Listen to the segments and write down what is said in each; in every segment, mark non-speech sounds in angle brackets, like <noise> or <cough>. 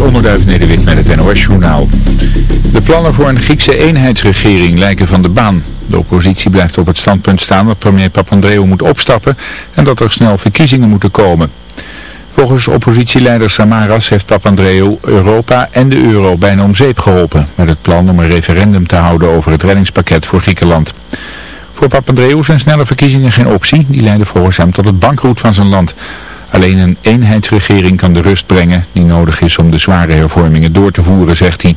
Onderduif Nederwit met het NOS-journaal. De plannen voor een Griekse eenheidsregering lijken van de baan. De oppositie blijft op het standpunt staan dat premier Papandreou moet opstappen en dat er snel verkiezingen moeten komen. Volgens oppositieleider Samaras heeft Papandreou Europa en de euro bijna om zeep geholpen met het plan om een referendum te houden over het reddingspakket voor Griekenland. Voor Papandreou zijn snelle verkiezingen geen optie, die leiden volgens hem tot het bankroet van zijn land. Alleen een eenheidsregering kan de rust brengen die nodig is om de zware hervormingen door te voeren, zegt hij.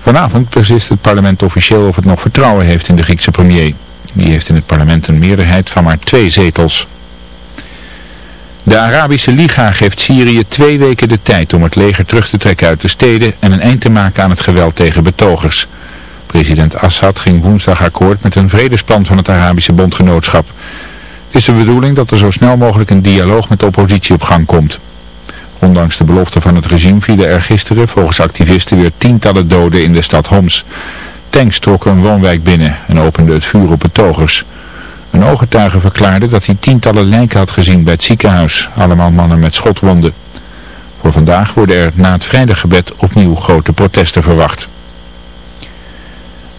Vanavond beslist het parlement officieel of het nog vertrouwen heeft in de Griekse premier. Die heeft in het parlement een meerderheid van maar twee zetels. De Arabische Liga geeft Syrië twee weken de tijd om het leger terug te trekken uit de steden en een eind te maken aan het geweld tegen betogers. President Assad ging woensdag akkoord met een vredesplan van het Arabische bondgenootschap. Is de bedoeling dat er zo snel mogelijk een dialoog met de oppositie op gang komt. Ondanks de belofte van het regime vielen er gisteren volgens activisten weer tientallen doden in de stad Homs. Tanks trokken een woonwijk binnen en openden het vuur op betogers. Een ooggetuige verklaarde dat hij tientallen lijken had gezien bij het ziekenhuis, allemaal mannen met schotwonden. Voor vandaag worden er na het vrijdaggebed opnieuw grote protesten verwacht.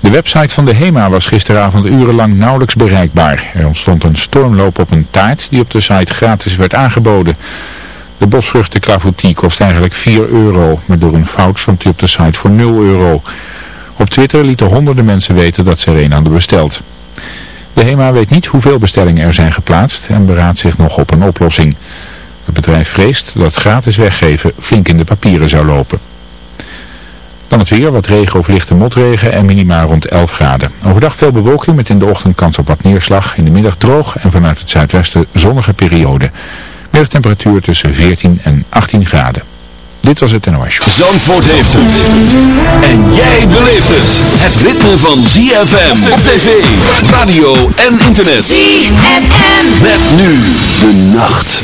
De website van de HEMA was gisteravond urenlang nauwelijks bereikbaar. Er ontstond een stormloop op een taart die op de site gratis werd aangeboden. De bosvruchten clafoutie kost eigenlijk 4 euro, maar door een fout stond die op de site voor 0 euro. Op Twitter lieten honderden mensen weten dat ze er een hadden besteld. De HEMA weet niet hoeveel bestellingen er zijn geplaatst en beraadt zich nog op een oplossing. Het bedrijf vreest dat gratis weggeven flink in de papieren zou lopen. Dan het weer, wat regen of lichte motregen en minima rond 11 graden. Overdag veel bewolking met in de ochtend kans op wat neerslag. In de middag droog en vanuit het zuidwesten zonnige periode. Middagtemperatuur tussen 14 en 18 graden. Dit was het NOS Show. Zandvoort heeft het. En jij beleeft het. Het ritme van ZFM op tv, radio en internet. ZFM. Met nu de nacht.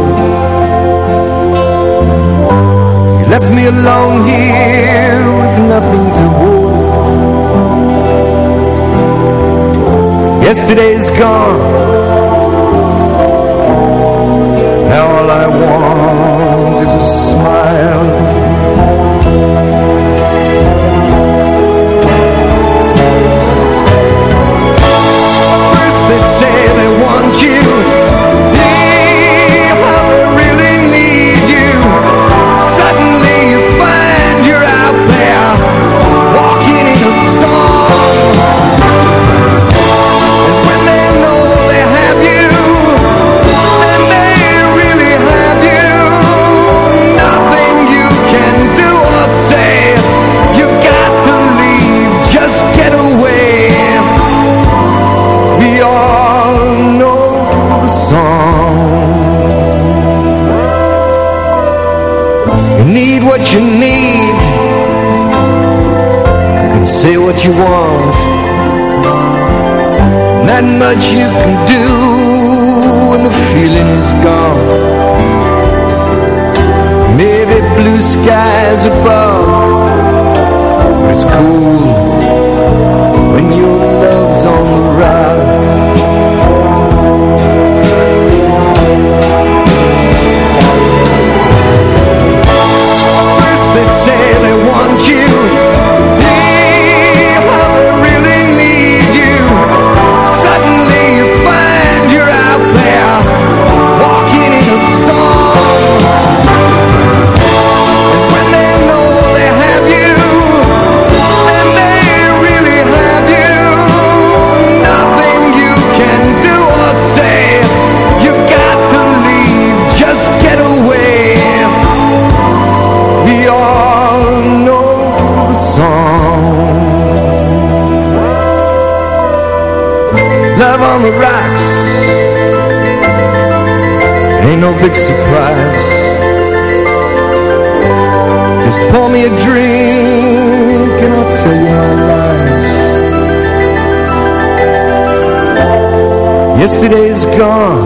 alone here With nothing to hold Yesterday's gone you want. Not much you can Yesterday's gone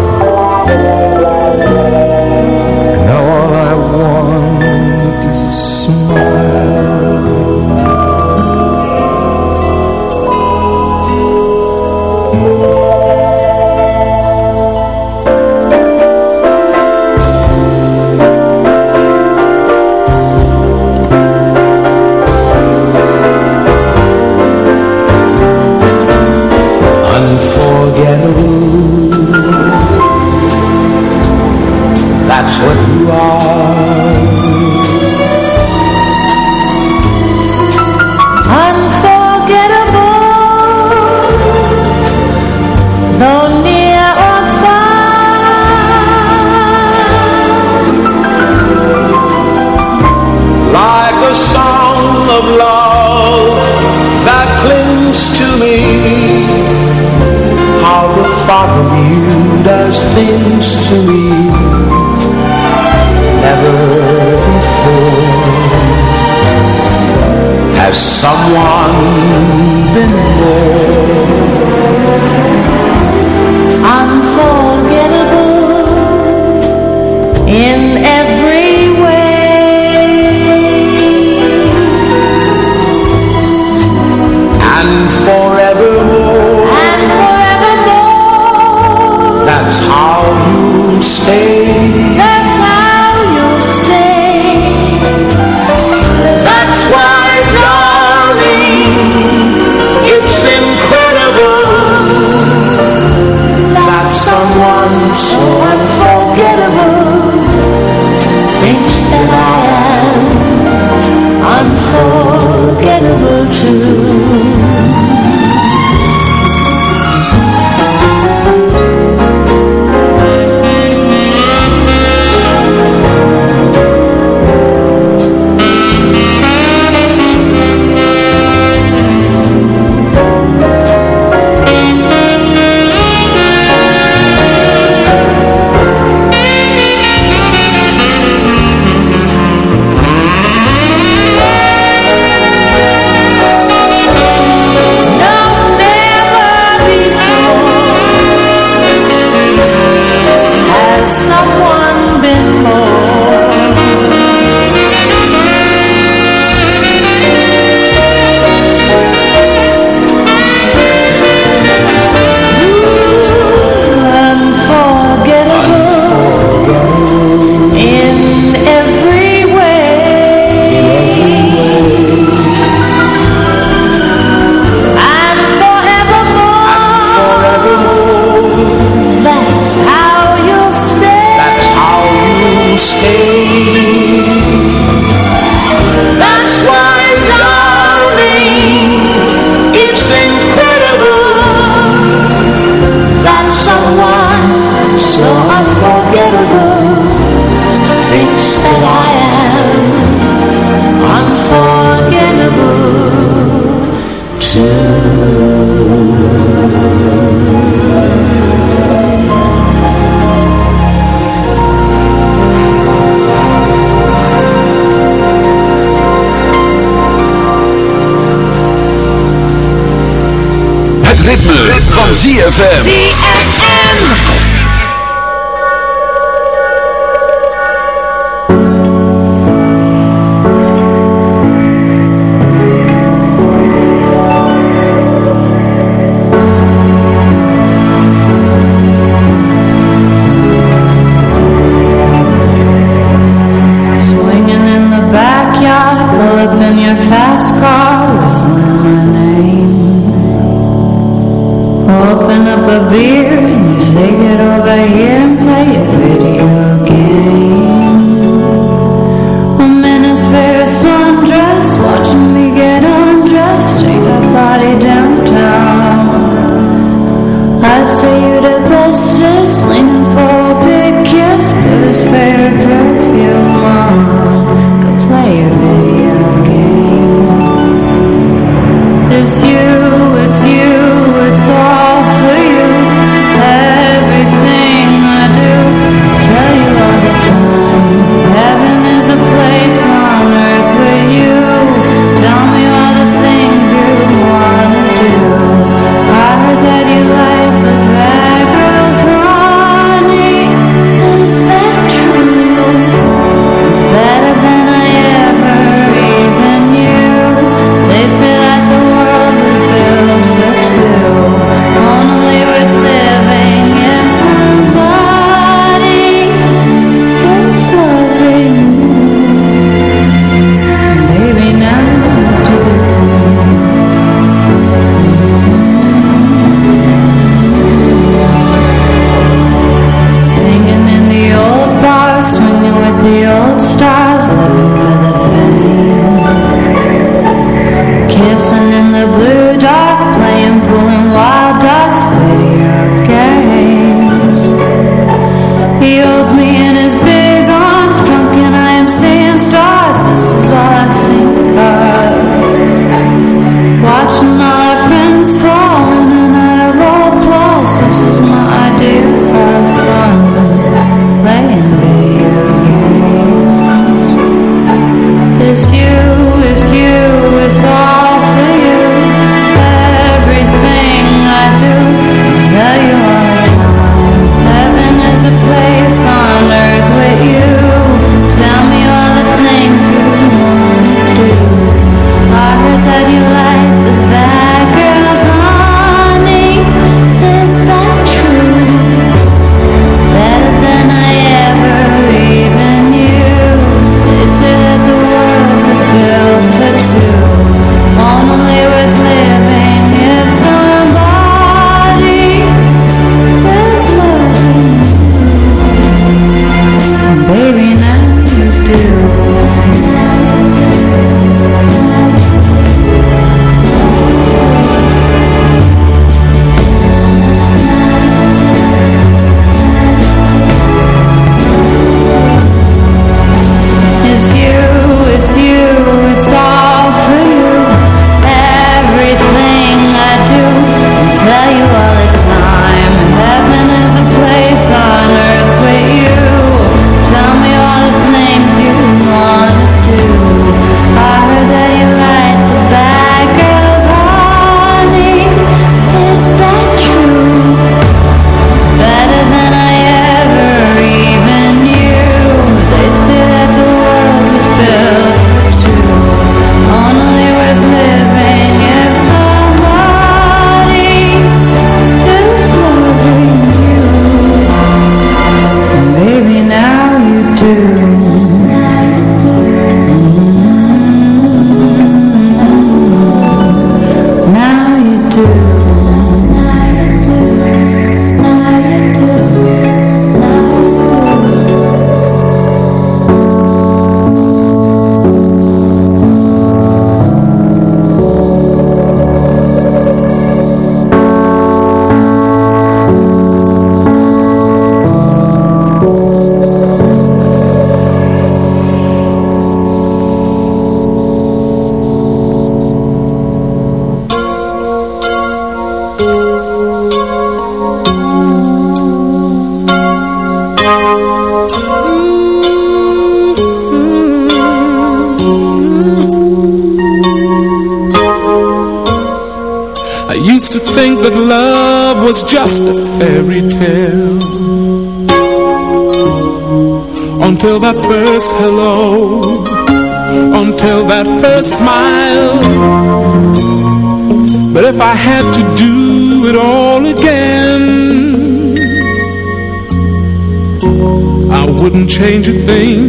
change a thing.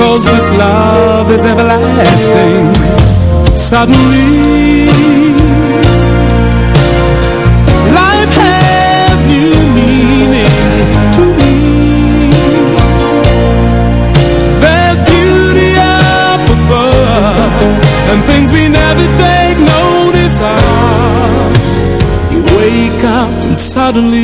Cause this love is everlasting. Suddenly Life has new meaning to me. There's beauty up above And things we never take notice of. You wake up and suddenly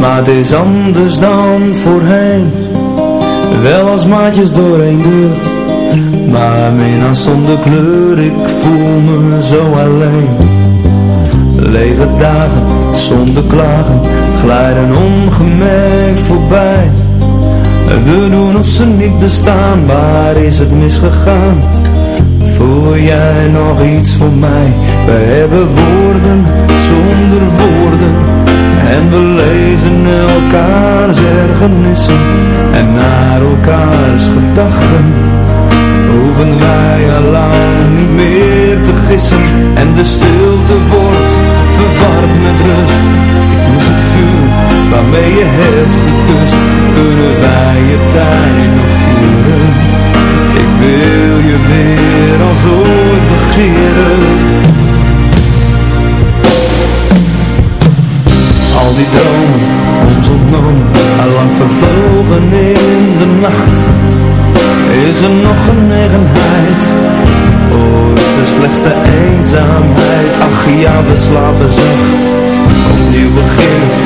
maar het is anders dan voorheen. Wel als maatjes door een deur Maar minnaar zonder kleur. Ik voel me zo alleen. Lege dagen zonder klagen Glijden ongemerkt voorbij. We doen of ze niet bestaan Waar is het misgegaan? Voel jij nog iets voor mij? We hebben woorden zonder woorden. En we lezen elkaars ergernissen. En naar elkaars gedachten Hoeven wij al lang niet meer te gissen. En de stilte wordt verward met rust. Ik moest het vuur waarmee je hebt gekust. Kunnen wij je tijd nog keren? Ik wil je weer als ooit begeren Al die dromen, ons ontnomen, allang vervlogen in de nacht. Is er nog genegenheid, oh is er slechts de eenzaamheid? Ach ja, we slapen zacht, opnieuw beginnen,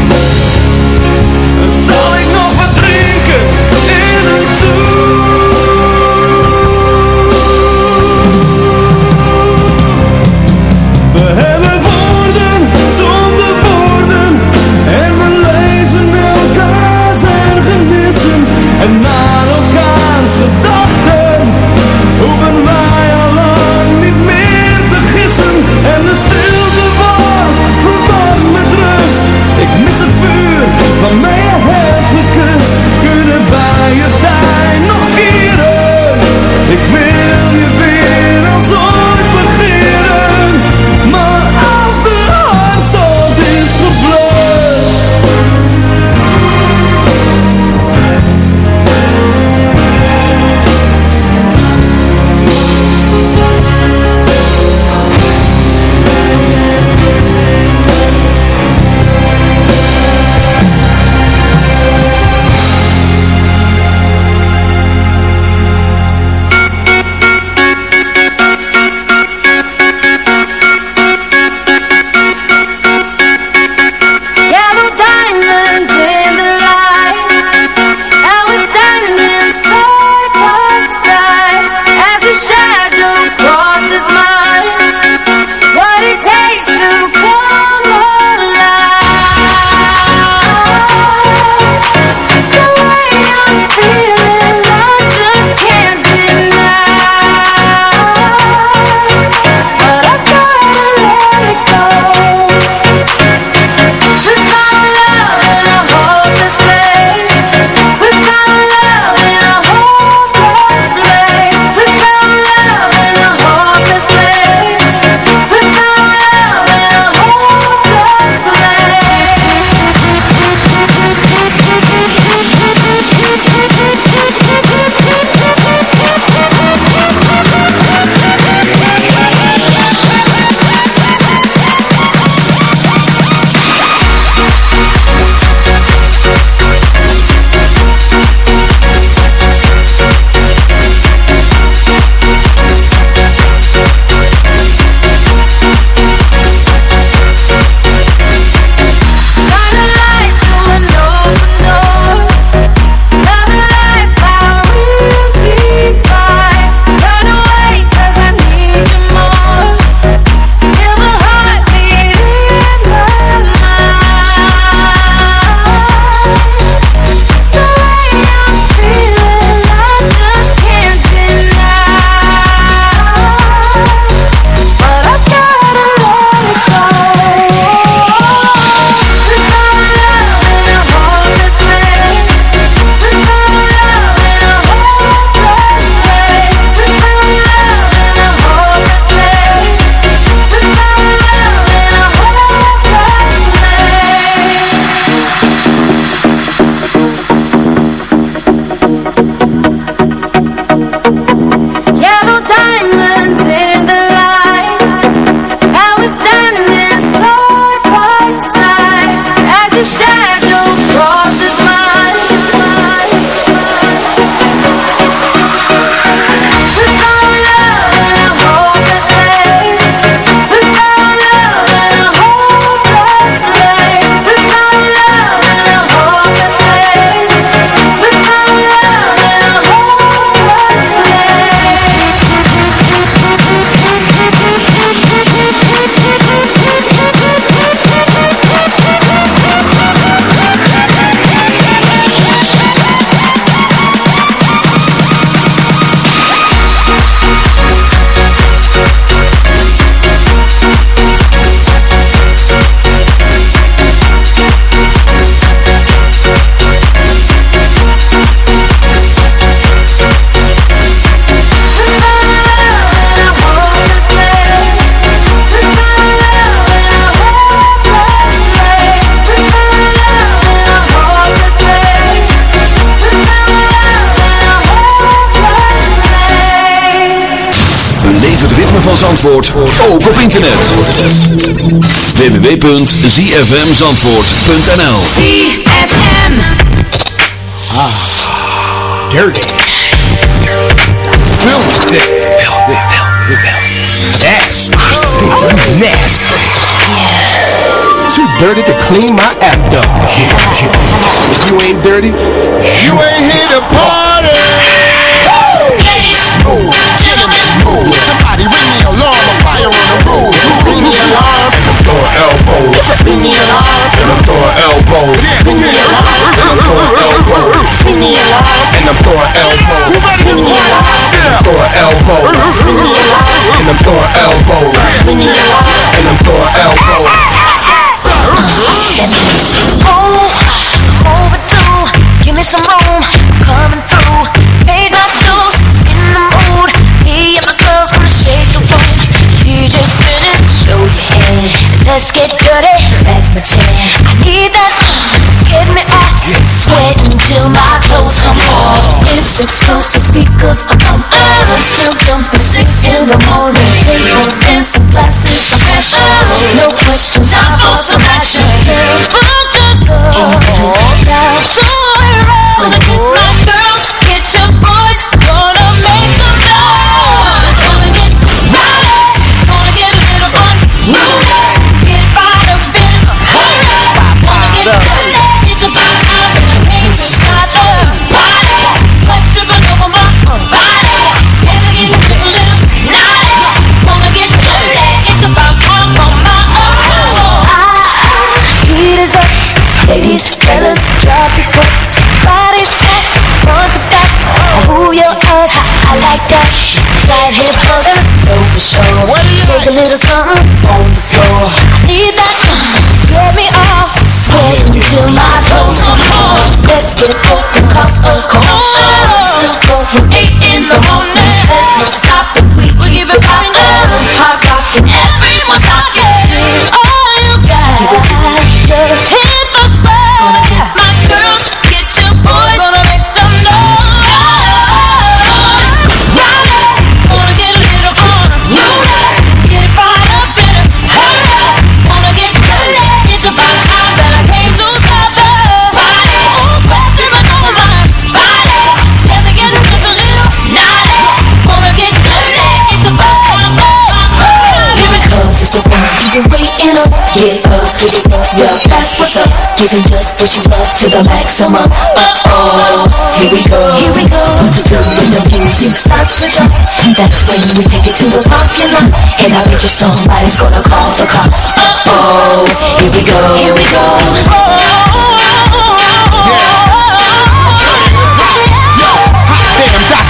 van Zandvoort ook op internet. www.zfmzandvoort.nl ZFM. dirty. Filthy. Filthy. Filthy. Nasty. Nasty. Too dirty to clean my act up. Yeah, yeah. If you ain't dirty, you ain't here to party. I'm throwing elbows. Me and I'm throwing elbows. Me and I'm throwing elbows. Me and I'm throwing elbows. Me and I'm throwing elbows. Me and I'm throwing elbows. Me and I'm throwing elbows. Oh, overdue, give me some room, coming. Let's get dirty, that's my jam. I need that to get me off. Sweating till my clothes come off. It's exclusive speakers on. I'm still jumping six in the morning. People dancing, glasses of fashion. No questions, time for some action. Of girls, down to earth. Gonna get my girls, get your boys. It's about time. Came to start the party. Sweat dripping over my body. Dancing, getting a little naughty. Wanna get dirty, it's about time for my oh. Heat is up, ladies, fellas, drop your coats. Body set, front to back. Move your ass, I like that. Slide hip brothers, know for sure. Shake a little beautiful. Yeah, that's what's up. Giving just what you love to the maximum. Uh oh, here we go, here we go. What when the music starts to jump? And That's when we take it to the parking lot. And I bet you somebody's gonna call the cops. Uh oh, here we go, here we go. Hot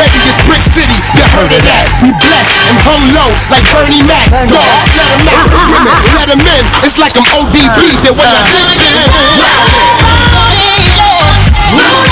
Going up, baby, it's Brick City. You heard of that? We blessed and hung low like Bernie Mac. Dogs, let 'em out. <laughs> Women, let 'em in. It's like I'm ODB. Then what you thinking? It's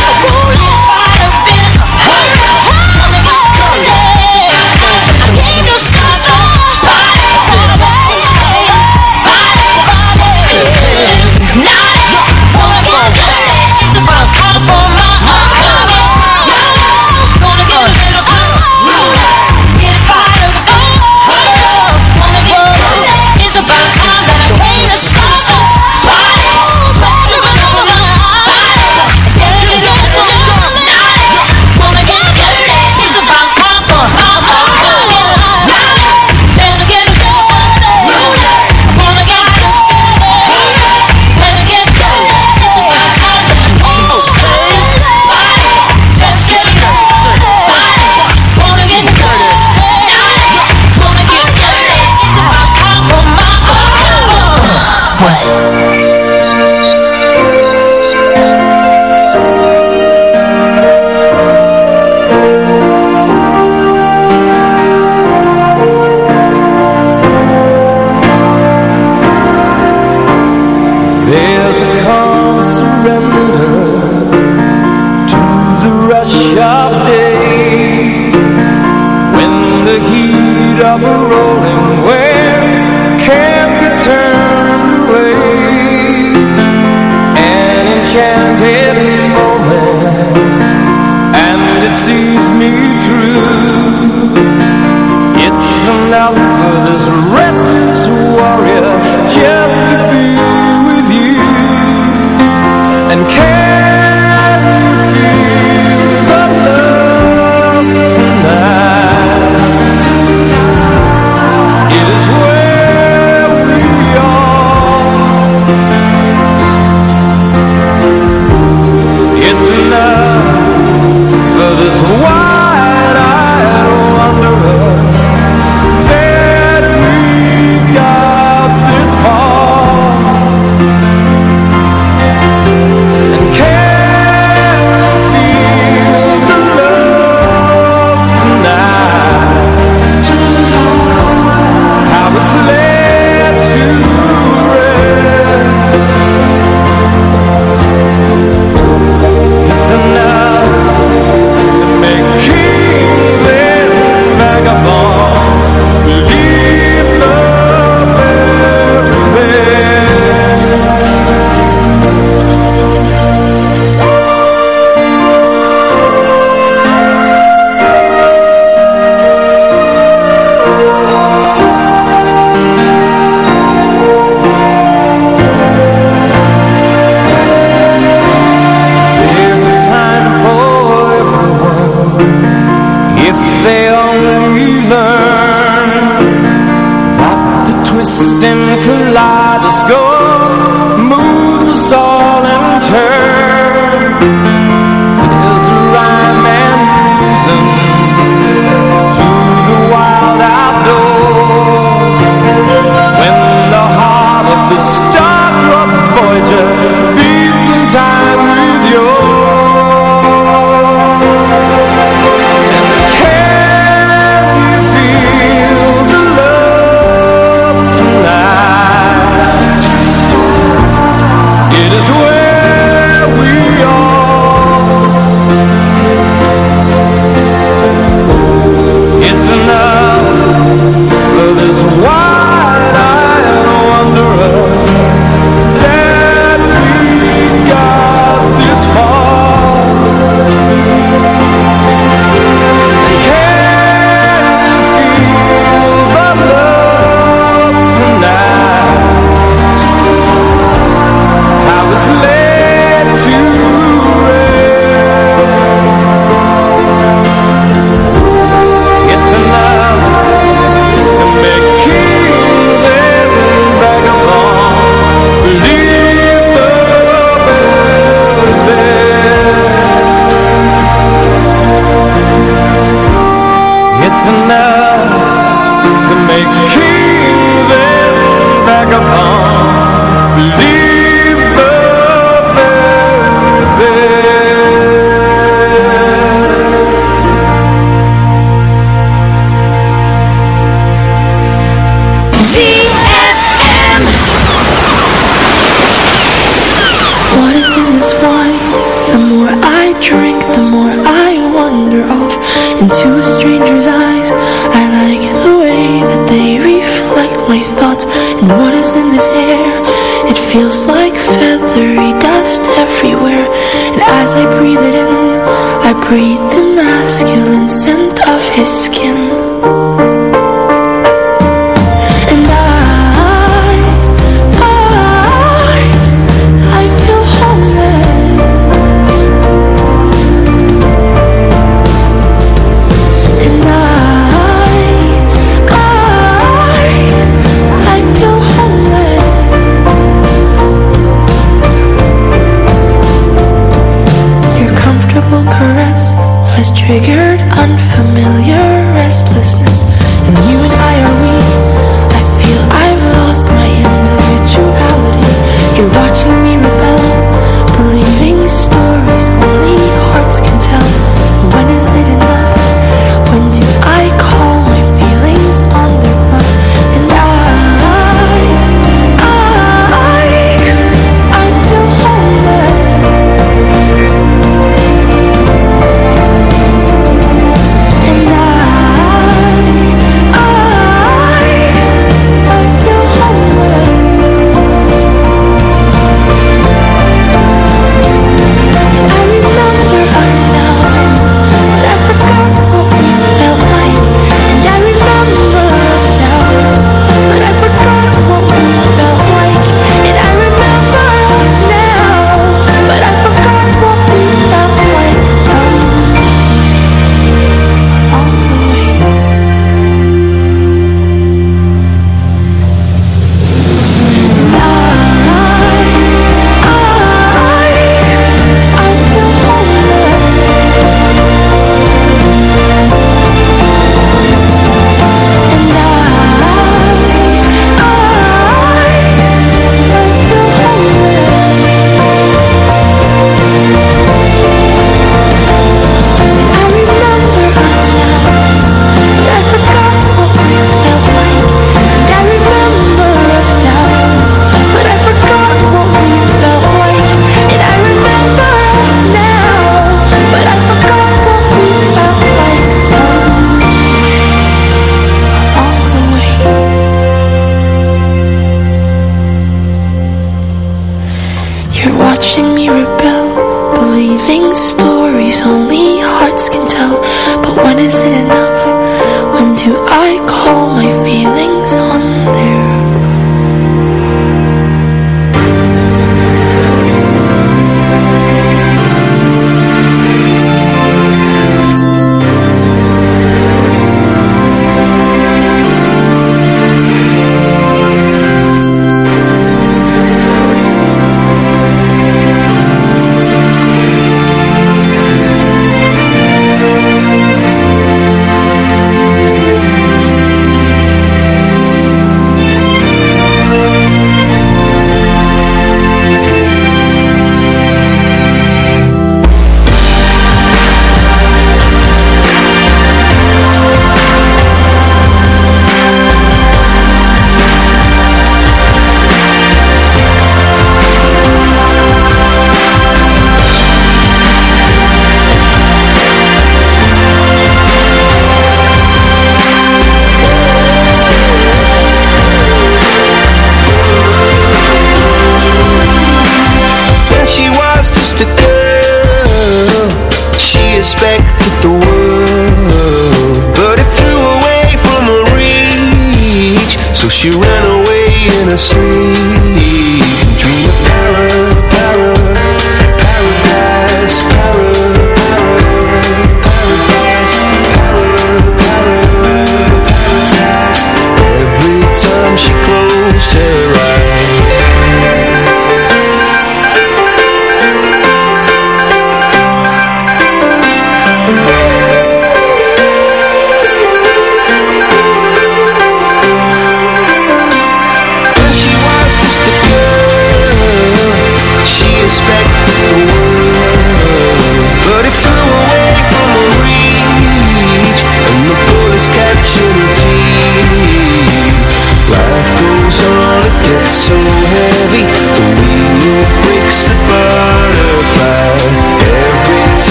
she ran away in her sleep,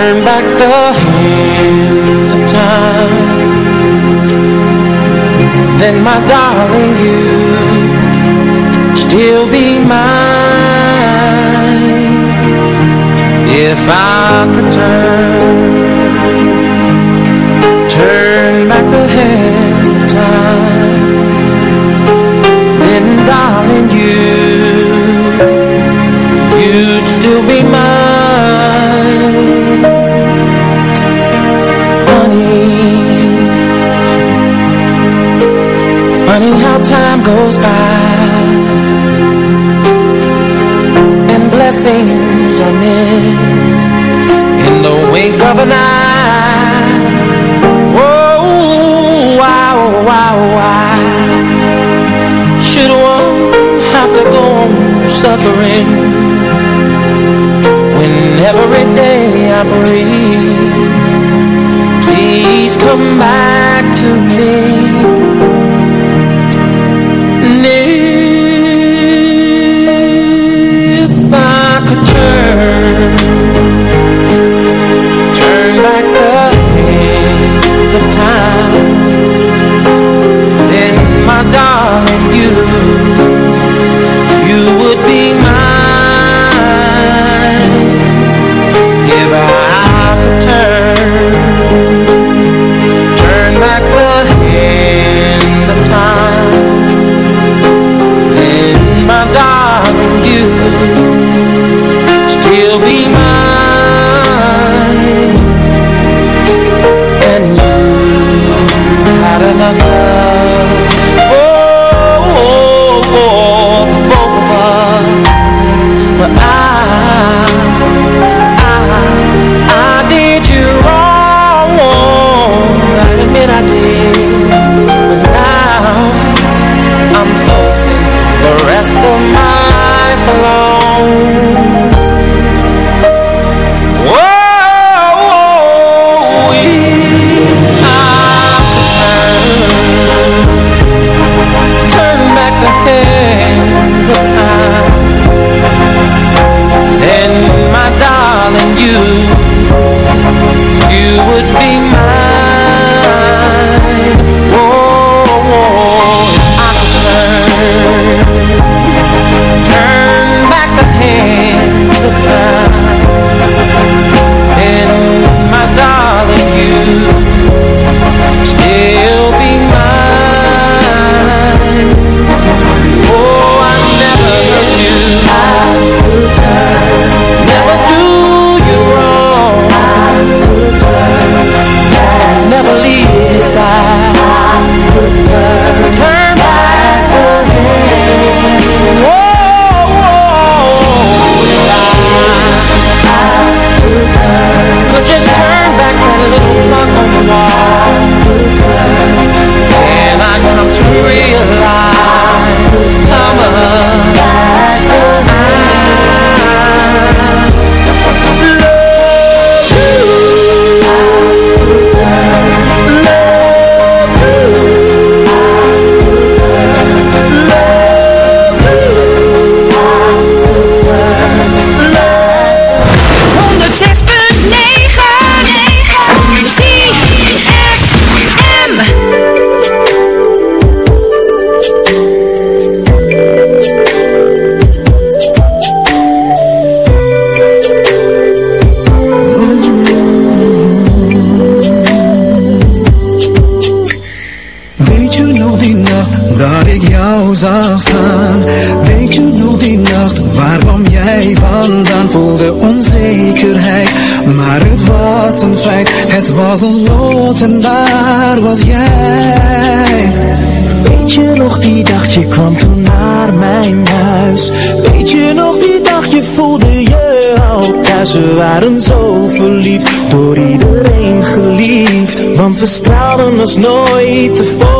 turn back the hands of time. Then my darling you Still be mine. If I could turn mist in the wake of a night. Oh, why, wow, why should one have to go on suffering when every day I breathe? Please come back to me. her straalden als nooit tevoren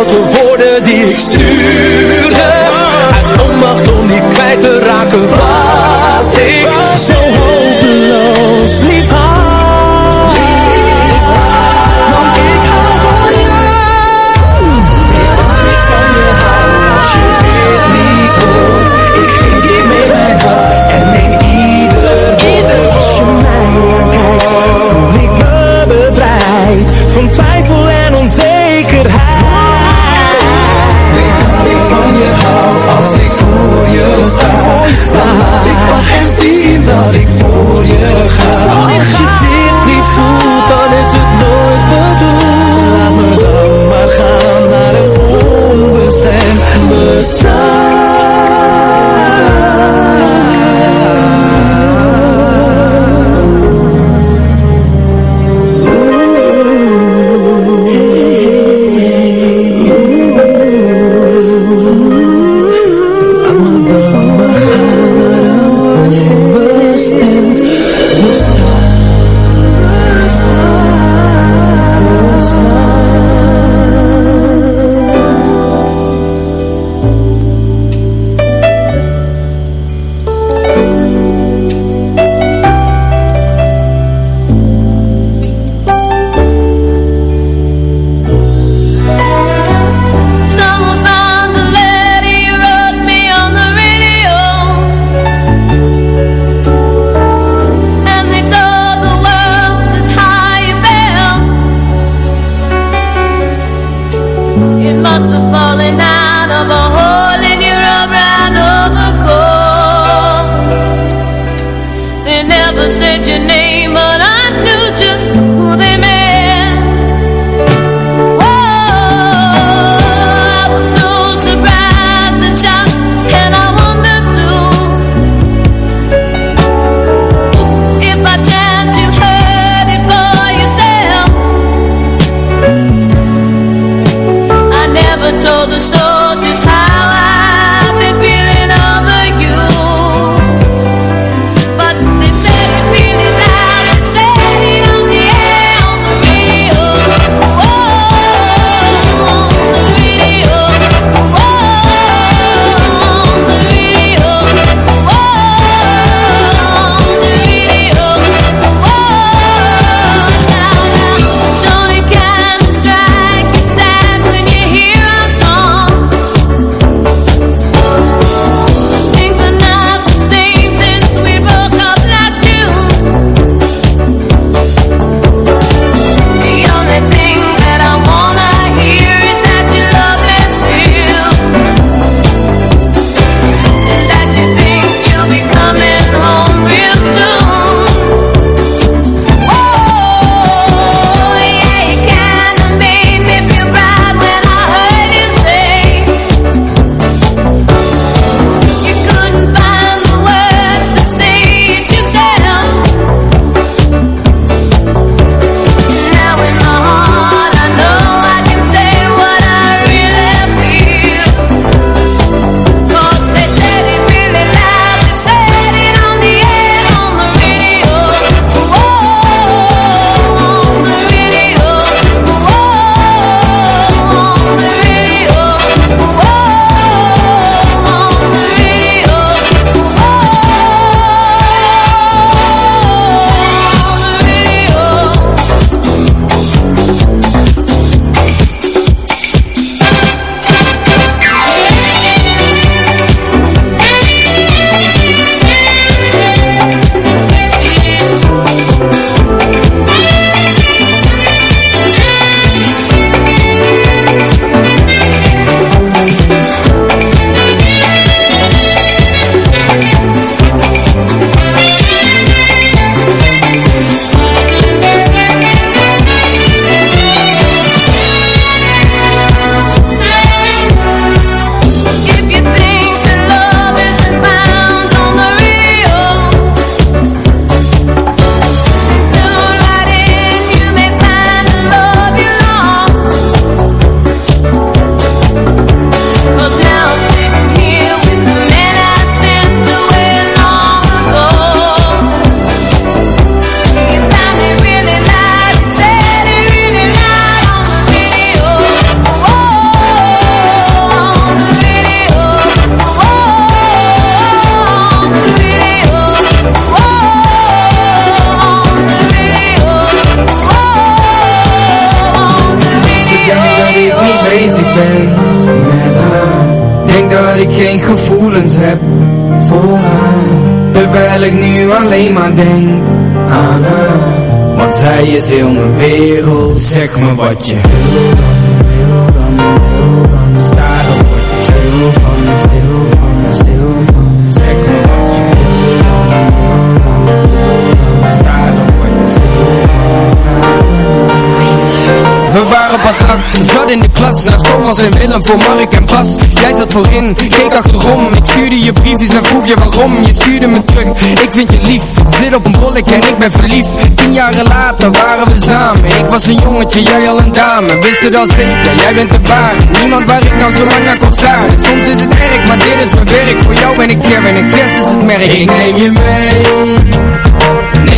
Alle foute woorden die ik stuurde is heel mijn wereld Zeg me wat je wil dan, wil dan, wil dan Staren word ik stil van, stil van, stil van Zeg me wat je wil dan, wil dan, wil dan. Staren word stil van we waren pas zat in de klas. Naast Thomas en Willem voor Mark en Bas. Jij zat voorin, keek achterom. Ik stuurde je briefjes en vroeg je waarom. Je stuurde me terug, ik vind je lief. Zit op een bollek en ik ben verliefd. Tien jaren later waren we samen. Ik was een jongetje, jij al een dame. Wist het al zeker, jij bent de ware Niemand waar ik nou zo lang naar kon staan. Soms is het erg, maar dit is mijn werk. Voor jou ben ik ver en ik vers is het merk. Ik neem je mee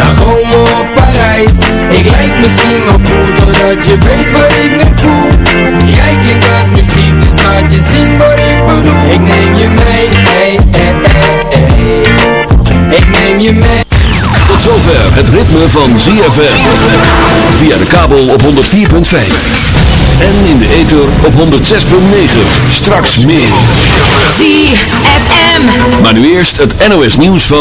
naar Rome of Parijs. Ik lijk misschien wel cool Doordat je weet wat ik nu voel. Jij klinkt als muziek Dus laat je zien wat ik bedoel. Ik neem je mee hey, hey, hey, hey. Ik neem je mee. Tot zover het ritme van ZFM Via de kabel op 104.5 En in de ether op 106.9 Straks meer. ZFM Maar nu eerst het NOS nieuws van